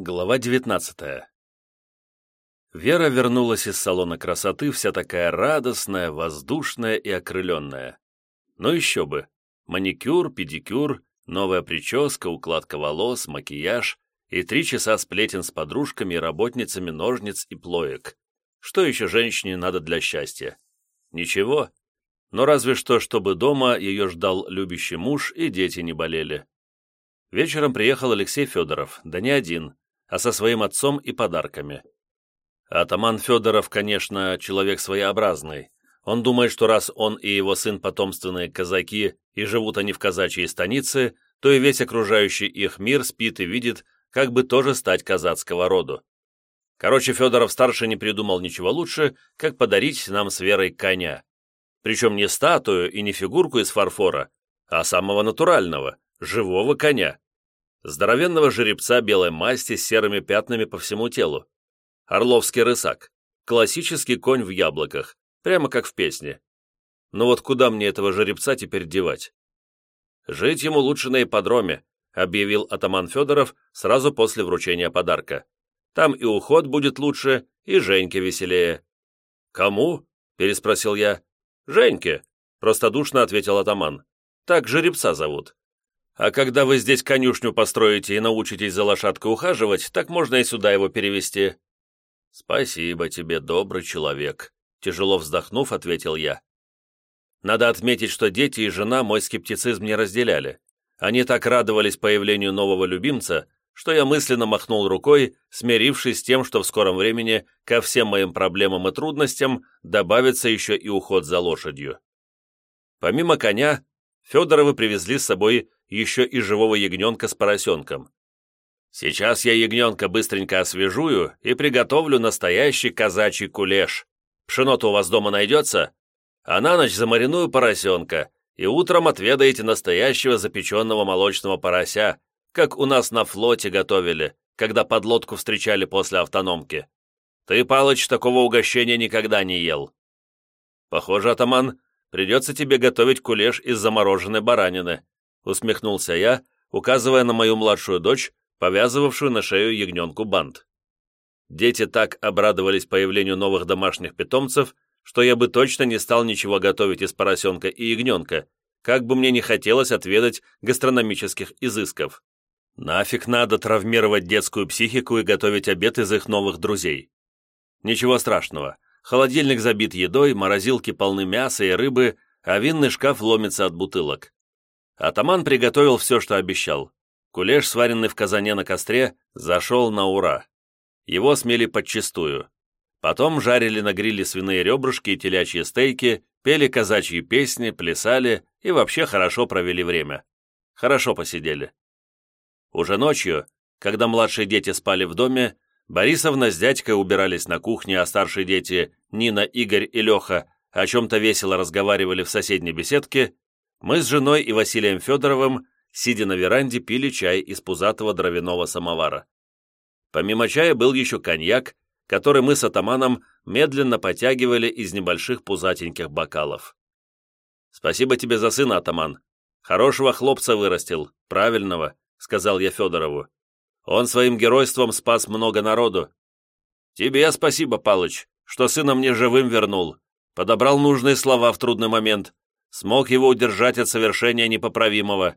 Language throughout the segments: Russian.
Глава 19 Вера вернулась из салона красоты, вся такая радостная, воздушная и окрыленная. Ну еще бы. Маникюр, педикюр, новая прическа, укладка волос, макияж и три часа сплетен с подружками и работницами ножниц и плоек. Что еще женщине надо для счастья? Ничего. Но разве что, чтобы дома ее ждал любящий муж и дети не болели. Вечером приехал Алексей Федоров, да не один, а со своим отцом и подарками. Атаман Федоров, конечно, человек своеобразный. Он думает, что раз он и его сын потомственные казаки, и живут они в казачьей станице, то и весь окружающий их мир спит и видит, как бы тоже стать казацкого роду. Короче, Федоров-старший не придумал ничего лучше, как подарить нам с Верой коня. Причем не статую и не фигурку из фарфора, а самого натурального, живого коня здоровенного жеребца белой масти с серыми пятнами по всему телу. Орловский рысак. Классический конь в яблоках, прямо как в песне. Но вот куда мне этого жеребца теперь девать? Жить ему лучше на ипподроме, объявил атаман Федоров сразу после вручения подарка. Там и уход будет лучше, и Женьке веселее. «Кому?» – переспросил я. «Женьке», – простодушно ответил атаман. «Так жеребца зовут. А когда вы здесь конюшню построите и научитесь за лошадкой ухаживать, так можно и сюда его перевести». «Спасибо тебе, добрый человек», — тяжело вздохнув, ответил я. Надо отметить, что дети и жена мой скептицизм не разделяли. Они так радовались появлению нового любимца, что я мысленно махнул рукой, смирившись с тем, что в скором времени ко всем моим проблемам и трудностям добавится еще и уход за лошадью. Помимо коня, Федоровы привезли с собой еще и живого ягненка с поросенком. Сейчас я ягненка быстренько освежую и приготовлю настоящий казачий кулеш. Пшено-то у вас дома найдется? А на ночь замариную поросенка, и утром отведаете настоящего запеченного молочного порося, как у нас на флоте готовили, когда подлодку встречали после автономки. Ты, Палыч, такого угощения никогда не ел. Похоже, атаман, придется тебе готовить кулеш из замороженной баранины усмехнулся я, указывая на мою младшую дочь, повязывавшую на шею ягненку бант. Дети так обрадовались появлению новых домашних питомцев, что я бы точно не стал ничего готовить из поросенка и ягненка, как бы мне не хотелось отведать гастрономических изысков. Нафиг надо травмировать детскую психику и готовить обед из их новых друзей. Ничего страшного. Холодильник забит едой, морозилки полны мяса и рыбы, а винный шкаф ломится от бутылок. Атаман приготовил все, что обещал. Кулеш, сваренный в казане на костре, зашел на ура. Его смели подчистую. Потом жарили на гриле свиные ребрышки и телячьи стейки, пели казачьи песни, плясали и вообще хорошо провели время. Хорошо посидели. Уже ночью, когда младшие дети спали в доме, Борисовна с дядькой убирались на кухне, а старшие дети, Нина, Игорь и Леха, о чем-то весело разговаривали в соседней беседке, мы с женой и Василием Федоровым, сидя на веранде, пили чай из пузатого дровяного самовара. Помимо чая был еще коньяк, который мы с атаманом медленно потягивали из небольших пузатеньких бокалов. «Спасибо тебе за сына, атаман. Хорошего хлопца вырастил, правильного», — сказал я Федорову. «Он своим геройством спас много народу». «Тебе спасибо, Палыч, что сына мне живым вернул. Подобрал нужные слова в трудный момент смог его удержать от совершения непоправимого».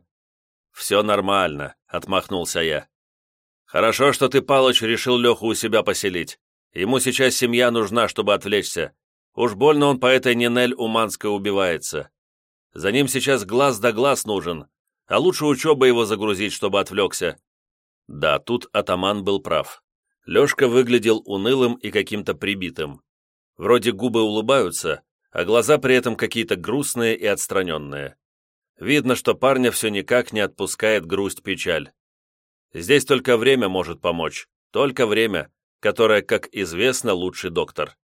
«Все нормально», — отмахнулся я. «Хорошо, что ты, Палыч, решил Леху у себя поселить. Ему сейчас семья нужна, чтобы отвлечься. Уж больно он по этой Нинель Уманской убивается. За ним сейчас глаз да глаз нужен, а лучше учеба его загрузить, чтобы отвлекся». Да, тут атаман был прав. Лешка выглядел унылым и каким-то прибитым. Вроде губы улыбаются, а глаза при этом какие-то грустные и отстраненные. Видно, что парня все никак не отпускает грусть-печаль. Здесь только время может помочь, только время, которое, как известно, лучший доктор.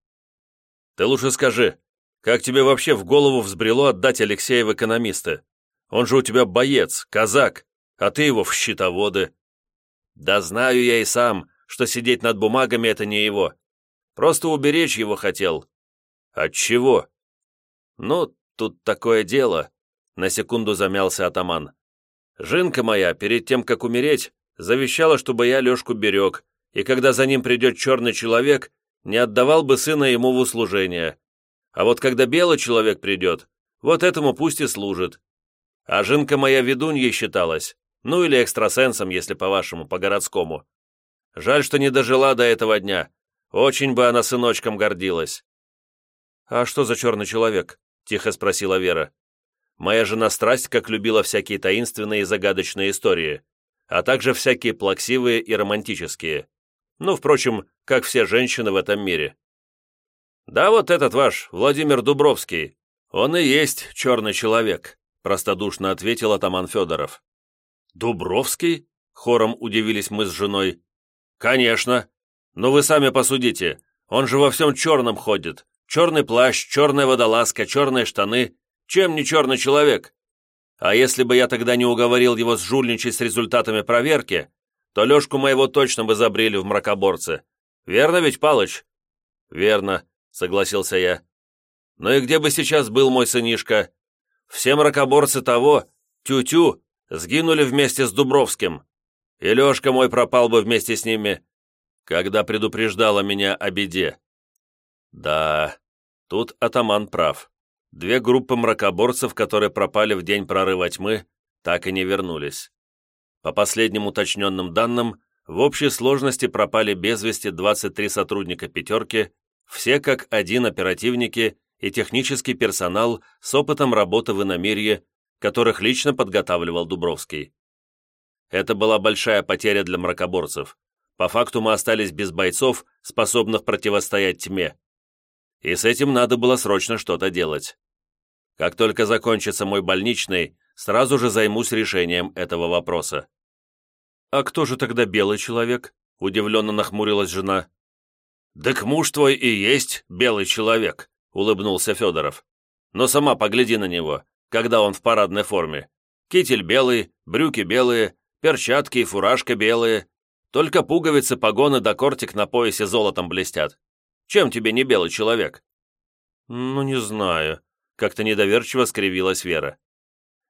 Ты лучше скажи, как тебе вообще в голову взбрело отдать Алексея в экономисты? Он же у тебя боец, казак, а ты его в щитоводы. Да знаю я и сам, что сидеть над бумагами — это не его. Просто уберечь его хотел. От чего? «Ну, тут такое дело», — на секунду замялся атаман. «Жинка моя, перед тем, как умереть, завещала, чтобы я Лешку берег, и когда за ним придет черный человек, не отдавал бы сына ему в услужение. А вот когда белый человек придет, вот этому пусть и служит. А жинка моя ведуньей считалась, ну или экстрасенсом, если по-вашему, по-городскому. Жаль, что не дожила до этого дня. Очень бы она сыночком гордилась. «А что за черный человек?» — тихо спросила Вера. «Моя жена страсть, как любила всякие таинственные и загадочные истории, а также всякие плаксивые и романтические. Ну, впрочем, как все женщины в этом мире. «Да вот этот ваш, Владимир Дубровский, он и есть черный человек», простодушно ответил атаман Федоров. «Дубровский?» — хором удивились мы с женой. «Конечно. Но вы сами посудите, он же во всем черном ходит. Черный плащ, черная водолазка, черные штаны. Чем не черный человек? А если бы я тогда не уговорил его сжульничать с результатами проверки, то Лешку моего точно бы забрили в мракоборцы. Верно ведь, Палыч?» «Верно», — согласился я. «Ну и где бы сейчас был мой сынишка? Все мракоборцы того, тю-тю, сгинули вместе с Дубровским. И Лешка мой пропал бы вместе с ними, когда предупреждала меня о беде». «Да, тут атаман прав. Две группы мракоборцев, которые пропали в день прорыва тьмы, так и не вернулись. По последним уточненным данным, в общей сложности пропали без вести 23 сотрудника «пятерки», все как один оперативники и технический персонал с опытом работы в иномирье, которых лично подготавливал Дубровский. Это была большая потеря для мракоборцев. По факту мы остались без бойцов, способных противостоять тьме. И с этим надо было срочно что-то делать. Как только закончится мой больничный, сразу же займусь решением этого вопроса. «А кто же тогда белый человек?» — удивленно нахмурилась жена. «Так муж твой и есть белый человек», — улыбнулся Федоров. «Но сама погляди на него, когда он в парадной форме. Китель белый, брюки белые, перчатки и фуражка белые. Только пуговицы, погоны да кортик на поясе золотом блестят. Чем тебе не белый человек?» «Ну, не знаю», — как-то недоверчиво скривилась Вера.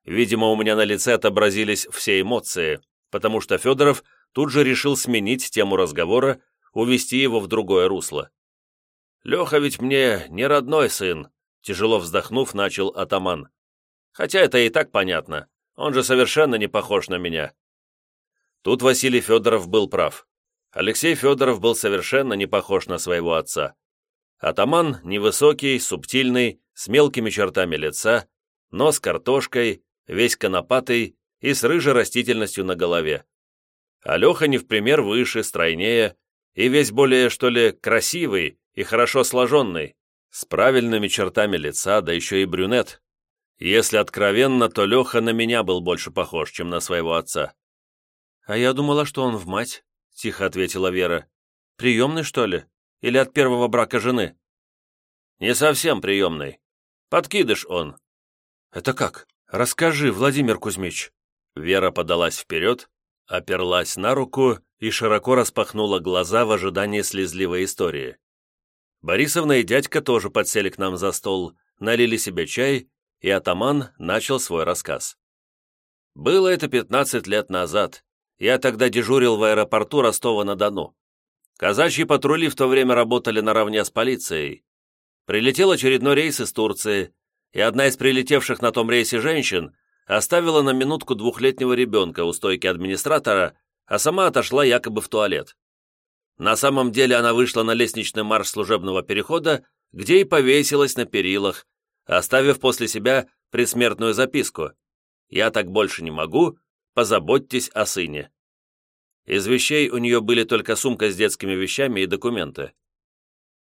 Видимо, у меня на лице отобразились все эмоции, потому что Федоров тут же решил сменить тему разговора, увести его в другое русло. «Леха ведь мне не родной сын», — тяжело вздохнув, начал атаман. «Хотя это и так понятно, он же совершенно не похож на меня». Тут Василий Федоров был прав. Алексей Федоров был совершенно не похож на своего отца. Атаман невысокий, субтильный, с мелкими чертами лица, нос картошкой, весь конопатый, и с рыжей растительностью на голове. Алеха не в пример выше, стройнее и весь более, что ли, красивый и хорошо сложенный, с правильными чертами лица, да еще и брюнет. Если откровенно, то Леха на меня был больше похож, чем на своего отца. «А я думала, что он в мать», — тихо ответила Вера. «Приемный, что ли? Или от первого брака жены?» «Не совсем приемный. Подкидыш он». «Это как? Расскажи, Владимир Кузьмич». Вера подалась вперед, оперлась на руку и широко распахнула глаза в ожидании слезливой истории. Борисовна и дядька тоже подсели к нам за стол, налили себе чай, и атаман начал свой рассказ. Было это 15 лет назад. Я тогда дежурил в аэропорту Ростова-на-Дону. Казачьи патрули в то время работали наравне с полицией. Прилетел очередной рейс из Турции, и одна из прилетевших на том рейсе женщин оставила на минутку двухлетнего ребенка у стойки администратора, а сама отошла якобы в туалет. На самом деле она вышла на лестничный марш служебного перехода, где и повесилась на перилах, оставив после себя предсмертную записку «Я так больше не могу, позаботьтесь о сыне». Из вещей у нее были только сумка с детскими вещами и документы.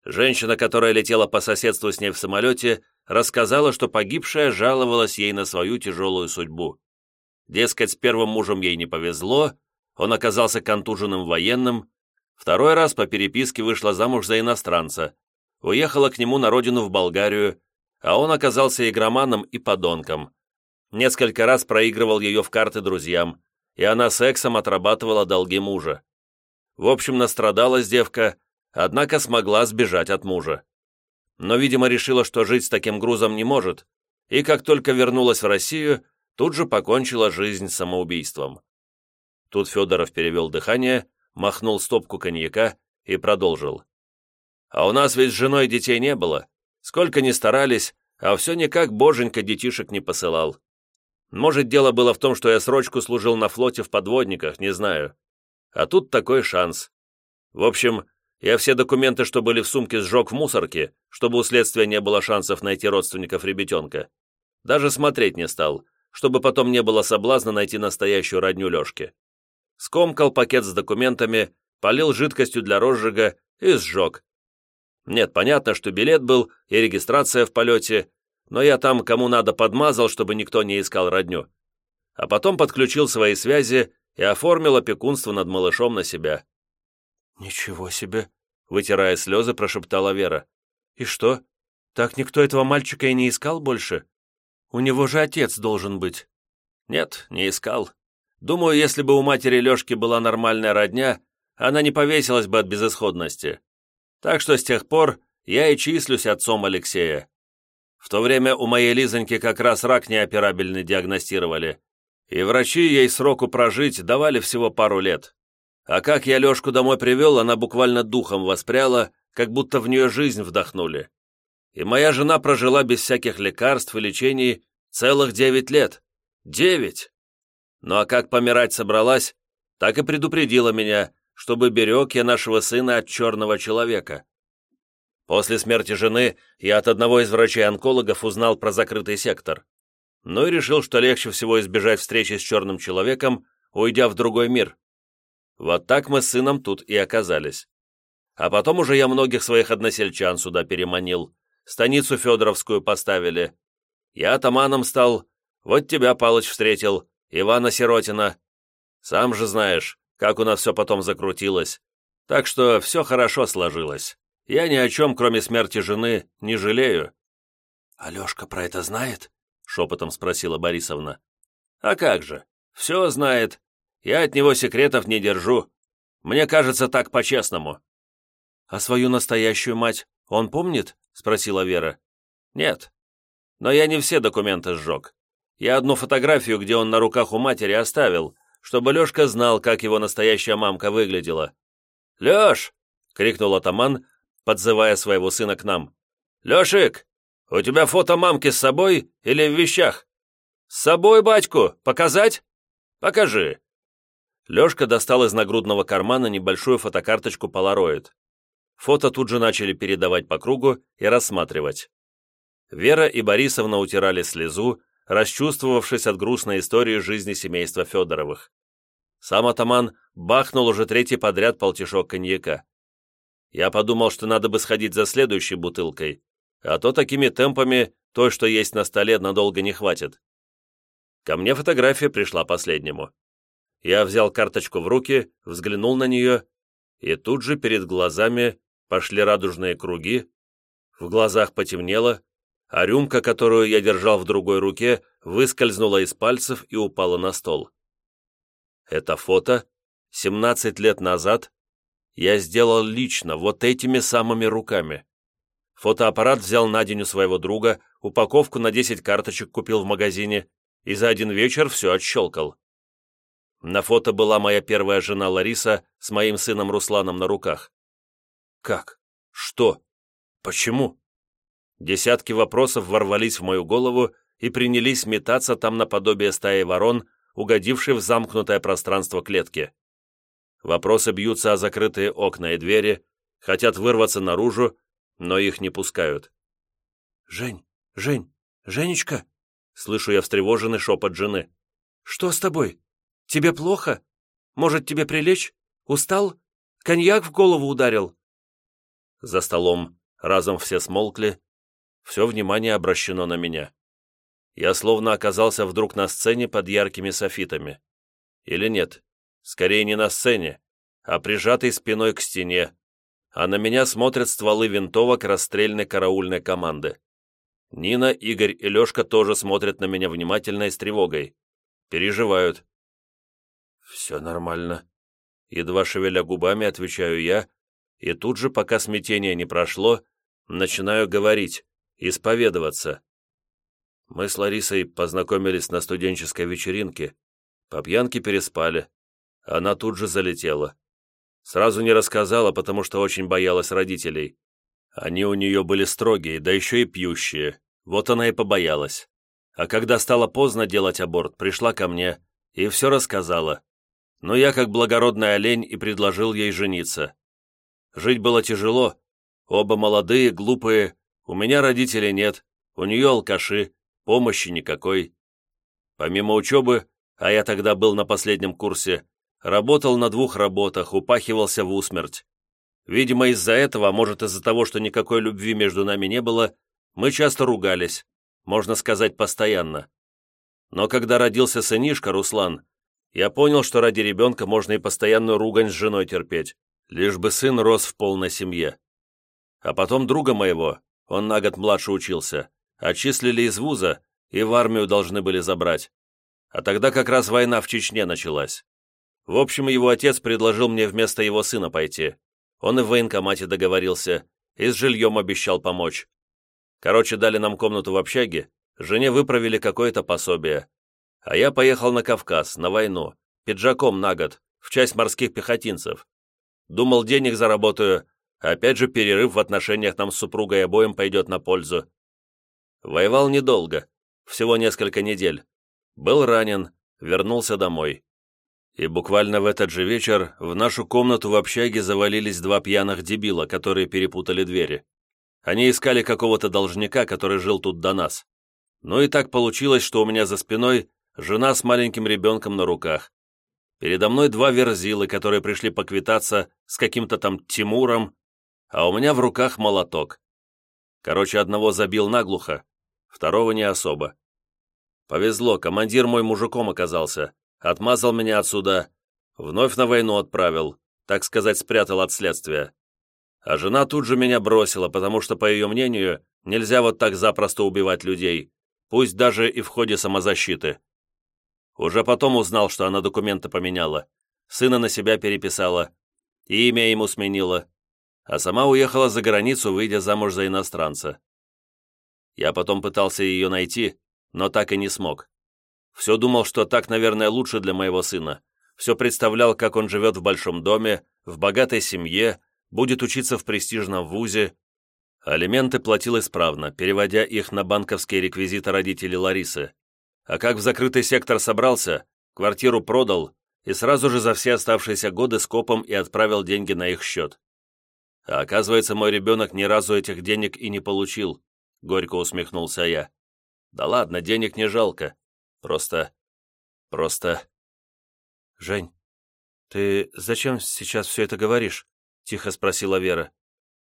Женщина, которая летела по соседству с ней в самолете, рассказала, что погибшая жаловалась ей на свою тяжелую судьбу. Дескать, с первым мужем ей не повезло, он оказался контуженным военным, второй раз по переписке вышла замуж за иностранца, уехала к нему на родину в Болгарию, а он оказался игроманом и подонком. Несколько раз проигрывал ее в карты друзьям, и она сексом отрабатывала долги мужа. В общем, настрадалась девка, однако смогла сбежать от мужа но, видимо, решила, что жить с таким грузом не может, и как только вернулась в Россию, тут же покончила жизнь самоубийством. Тут Федоров перевел дыхание, махнул стопку коньяка и продолжил. «А у нас ведь с женой детей не было. Сколько ни старались, а все никак боженька детишек не посылал. Может, дело было в том, что я срочку служил на флоте в подводниках, не знаю. А тут такой шанс. В общем, я все документы, что были в сумке, сжег в мусорке, чтобы у следствия не было шансов найти родственников ребятенка. Даже смотреть не стал, чтобы потом не было соблазна найти настоящую родню Лешки. Скомкал пакет с документами, полил жидкостью для розжига и сжег. Нет, понятно, что билет был и регистрация в полете, но я там кому надо подмазал, чтобы никто не искал родню. А потом подключил свои связи и оформил опекунство над малышом на себя. «Ничего себе!» — вытирая слезы, прошептала Вера. «И что, так никто этого мальчика и не искал больше? У него же отец должен быть». «Нет, не искал. Думаю, если бы у матери Лешки была нормальная родня, она не повесилась бы от безысходности. Так что с тех пор я и числюсь отцом Алексея. В то время у моей Лизоньки как раз рак неоперабельный диагностировали, и врачи ей сроку прожить давали всего пару лет. А как я Лешку домой привел, она буквально духом воспряла, как будто в нее жизнь вдохнули. И моя жена прожила без всяких лекарств и лечений целых девять лет. Девять! Ну а как помирать собралась, так и предупредила меня, чтобы берег я нашего сына от черного человека. После смерти жены я от одного из врачей-онкологов узнал про закрытый сектор. Ну и решил, что легче всего избежать встречи с черным человеком, уйдя в другой мир. Вот так мы с сыном тут и оказались. А потом уже я многих своих односельчан сюда переманил, станицу Федоровскую поставили. Я атаманом стал, вот тебя, Палыч, встретил, Ивана Сиротина. Сам же знаешь, как у нас все потом закрутилось. Так что все хорошо сложилось. Я ни о чем, кроме смерти жены, не жалею». «Алешка про это знает?» — шепотом спросила Борисовна. «А как же? Все знает. Я от него секретов не держу. Мне кажется, так по-честному». «А свою настоящую мать он помнит?» — спросила Вера. «Нет. Но я не все документы сжег. Я одну фотографию, где он на руках у матери, оставил, чтобы Лешка знал, как его настоящая мамка выглядела». «Леш!» — крикнул атаман, подзывая своего сына к нам. «Лешик, у тебя фото мамки с собой или в вещах?» «С собой, батьку! Показать?» «Покажи!» Лешка достал из нагрудного кармана небольшую фотокарточку Polaroid. Фото тут же начали передавать по кругу и рассматривать. Вера и Борисовна утирали слезу, расчувствовавшись от грустной истории жизни семейства Федоровых. Сам атаман бахнул уже третий подряд полтишок коньяка. Я подумал, что надо бы сходить за следующей бутылкой, а то такими темпами той, что есть на столе, надолго не хватит. Ко мне фотография пришла последнему. Я взял карточку в руки, взглянул на нее, и тут же перед глазами пошли радужные круги, в глазах потемнело, а рюмка, которую я держал в другой руке, выскользнула из пальцев и упала на стол. Это фото 17 лет назад я сделал лично, вот этими самыми руками. Фотоаппарат взял на день у своего друга, упаковку на 10 карточек купил в магазине и за один вечер все отщелкал. На фото была моя первая жена Лариса с моим сыном Русланом на руках. Как? Что? Почему? Десятки вопросов ворвались в мою голову и принялись метаться там наподобие стаи ворон, угодившей в замкнутое пространство клетки. Вопросы бьются о закрытые окна и двери, хотят вырваться наружу, но их не пускают. «Жень, Жень, Женечка!» Слышу я встревоженный шепот жены. «Что с тобой? Тебе плохо? Может, тебе прилечь? Устал? Коньяк в голову ударил?» За столом разом все смолкли, все внимание обращено на меня. Я словно оказался вдруг на сцене под яркими софитами. Или нет, скорее не на сцене, а прижатый спиной к стене, а на меня смотрят стволы винтовок расстрельной караульной команды. Нина, Игорь и Лешка тоже смотрят на меня внимательно и с тревогой. Переживают. «Все нормально», — едва шевеля губами, отвечаю я, и тут же, пока смятение не прошло, начинаю говорить, исповедоваться. Мы с Ларисой познакомились на студенческой вечеринке, по пьянке переспали, Она тут же залетела. Сразу не рассказала, потому что очень боялась родителей. Они у нее были строгие, да еще и пьющие. Вот она и побоялась. А когда стало поздно делать аборт, пришла ко мне и все рассказала. Но я, как благородный олень, и предложил ей жениться. Жить было тяжело. Оба молодые, глупые. У меня родителей нет. У нее алкаши. Помощи никакой. Помимо учебы, а я тогда был на последнем курсе, работал на двух работах, упахивался в усмерть. Видимо, из-за этого, а может из-за того, что никакой любви между нами не было, мы часто ругались, можно сказать, постоянно. Но когда родился сынишка, Руслан, я понял, что ради ребенка можно и постоянную ругань с женой терпеть, лишь бы сын рос в полной семье. А потом друга моего, он на год младше учился, отчислили из вуза и в армию должны были забрать. А тогда как раз война в Чечне началась. В общем, его отец предложил мне вместо его сына пойти. Он и в военкомате договорился, и с жильем обещал помочь. Короче, дали нам комнату в общаге, жене выправили какое-то пособие. А я поехал на Кавказ, на войну, пиджаком на год, в часть морских пехотинцев. Думал, денег заработаю, опять же перерыв в отношениях нам с супругой обоим пойдет на пользу. Воевал недолго, всего несколько недель. Был ранен, вернулся домой. И буквально в этот же вечер в нашу комнату в общаге завалились два пьяных дебила, которые перепутали двери. Они искали какого-то должника, который жил тут до нас. Ну и так получилось, что у меня за спиной жена с маленьким ребенком на руках. Передо мной два верзилы, которые пришли поквитаться с каким-то там Тимуром, а у меня в руках молоток. Короче, одного забил наглухо, второго не особо. Повезло, командир мой мужиком оказался, отмазал меня отсюда, вновь на войну отправил, так сказать, спрятал от следствия. А жена тут же меня бросила, потому что, по ее мнению, нельзя вот так запросто убивать людей, пусть даже и в ходе самозащиты. Уже потом узнал, что она документы поменяла. Сына на себя переписала. И имя ему сменила. А сама уехала за границу, выйдя замуж за иностранца. Я потом пытался ее найти, но так и не смог. Все думал, что так, наверное, лучше для моего сына. Все представлял, как он живет в большом доме, в богатой семье, будет учиться в престижном вузе. Алименты платил исправно, переводя их на банковские реквизиты родителей Ларисы а как в закрытый сектор собрался, квартиру продал и сразу же за все оставшиеся годы скопом и отправил деньги на их счет. А оказывается, мой ребенок ни разу этих денег и не получил, горько усмехнулся я. Да ладно, денег не жалко. Просто... просто... Жень, ты зачем сейчас все это говоришь? Тихо спросила Вера.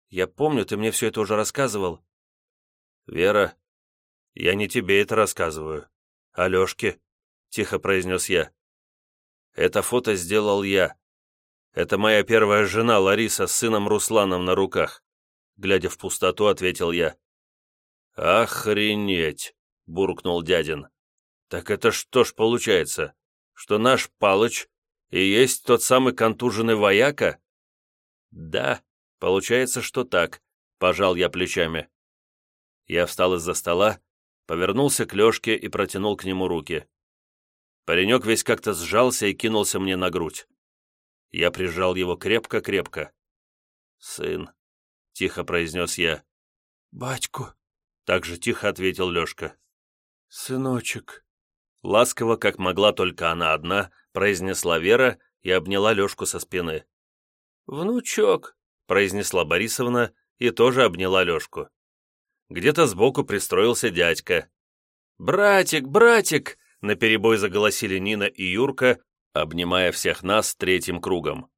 Я помню, ты мне все это уже рассказывал. Вера, я не тебе это рассказываю. Алешке», — тихо произнес я. «Это фото сделал я. Это моя первая жена Лариса с сыном Русланом на руках», — глядя в пустоту, ответил я. «Охренеть!» — буркнул дядин. «Так это что ж получается, что наш Палыч и есть тот самый контуженный вояка?» «Да, получается, что так», — пожал я плечами. Я встал из-за стола, повернулся к Лешке и протянул к нему руки. Паренек весь как-то сжался и кинулся мне на грудь. Я прижал его крепко-крепко. «Сын», — тихо произнес я. «Батьку», — так же тихо ответил Лешка. «Сыночек», — ласково, как могла только она одна, произнесла Вера и обняла Лешку со спины. «Внучок», — произнесла Борисовна и тоже обняла Лешку. Где-то сбоку пристроился дядька. «Братик, братик!» — наперебой заголосили Нина и Юрка, обнимая всех нас третьим кругом.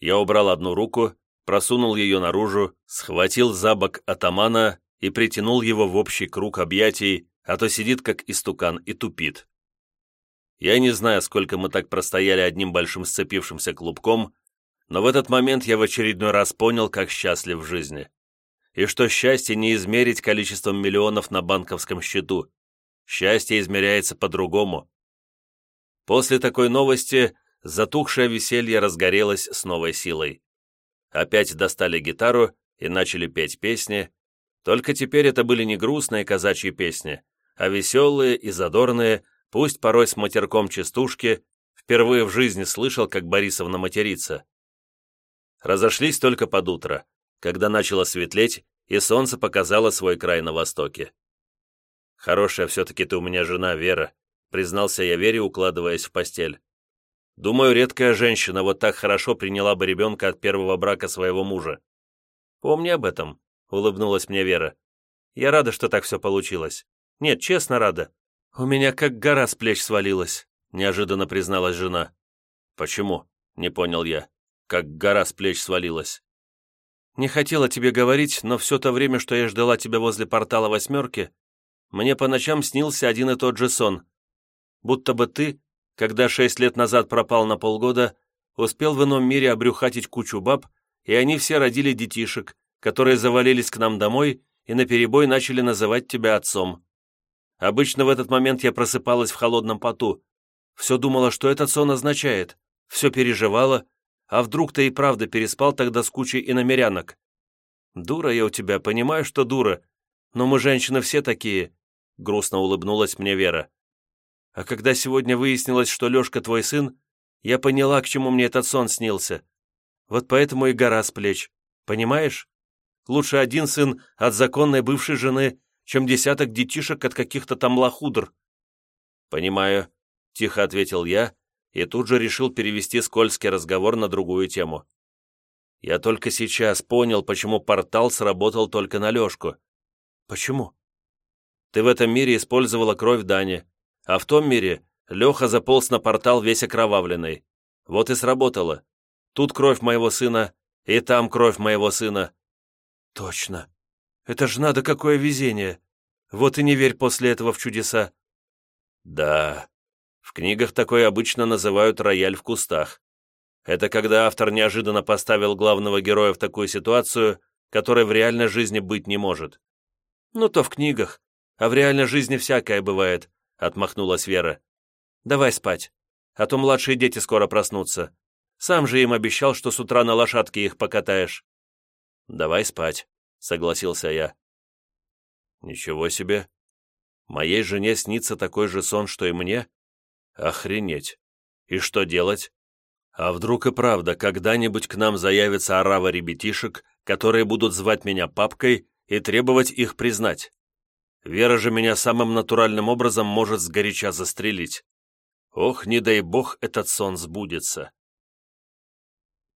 Я убрал одну руку, просунул ее наружу, схватил за бок атамана и притянул его в общий круг объятий, а то сидит как истукан и тупит. Я не знаю, сколько мы так простояли одним большим сцепившимся клубком, но в этот момент я в очередной раз понял, как счастлив в жизни и что счастье не измерить количеством миллионов на банковском счету. Счастье измеряется по-другому. После такой новости затухшее веселье разгорелось с новой силой. Опять достали гитару и начали петь песни, только теперь это были не грустные казачьи песни, а веселые и задорные, пусть порой с матерком частушки, Впервые в жизни слышал, как Борисовна матерится. Разошлись только под утро, когда начало светлеть, и солнце показало свой край на востоке. «Хорошая все-таки ты у меня жена, Вера», признался я Вере, укладываясь в постель. «Думаю, редкая женщина вот так хорошо приняла бы ребенка от первого брака своего мужа». «Помни об этом», — улыбнулась мне Вера. «Я рада, что так все получилось. Нет, честно рада. У меня как гора с плеч свалилась», — неожиданно призналась жена. «Почему?» — не понял я. «Как гора с плеч свалилась». «Не хотела тебе говорить, но все то время, что я ждала тебя возле портала «восьмерки», мне по ночам снился один и тот же сон. Будто бы ты, когда шесть лет назад пропал на полгода, успел в ином мире обрюхатить кучу баб, и они все родили детишек, которые завалились к нам домой и наперебой начали называть тебя отцом. Обычно в этот момент я просыпалась в холодном поту. Все думала, что этот сон означает. Все переживала, а вдруг ты и правда переспал тогда с кучей иномерянок? Дура я у тебя, понимаю, что дура, но мы женщины все такие, грустно улыбнулась мне Вера. А когда сегодня выяснилось, что Лешка твой сын, я поняла, к чему мне этот сон снился. Вот поэтому и гора с плеч. Понимаешь? Лучше один сын от законной бывшей жены, чем десяток детишек от каких-то там лохудр. Понимаю, тихо ответил я и тут же решил перевести скользкий разговор на другую тему. Я только сейчас понял, почему портал сработал только на Лешку. Почему? Ты в этом мире использовала кровь Дани, а в том мире Леха заполз на портал весь окровавленный. Вот и сработало. Тут кровь моего сына, и там кровь моего сына. Точно. Это ж надо какое везение. Вот и не верь после этого в чудеса. Да, в книгах такое обычно называют рояль в кустах. Это когда автор неожиданно поставил главного героя в такую ситуацию, которой в реальной жизни быть не может. Ну то в книгах, а в реальной жизни всякое бывает, отмахнулась Вера. Давай спать, а то младшие дети скоро проснутся. Сам же им обещал, что с утра на лошадке их покатаешь. Давай спать, согласился я. Ничего себе. Моей жене снится такой же сон, что и мне? Охренеть! И что делать? А вдруг и правда, когда-нибудь к нам заявится орава ребятишек, которые будут звать меня папкой и требовать их признать? Вера же меня самым натуральным образом может сгоряча застрелить. Ох, не дай бог этот сон сбудется.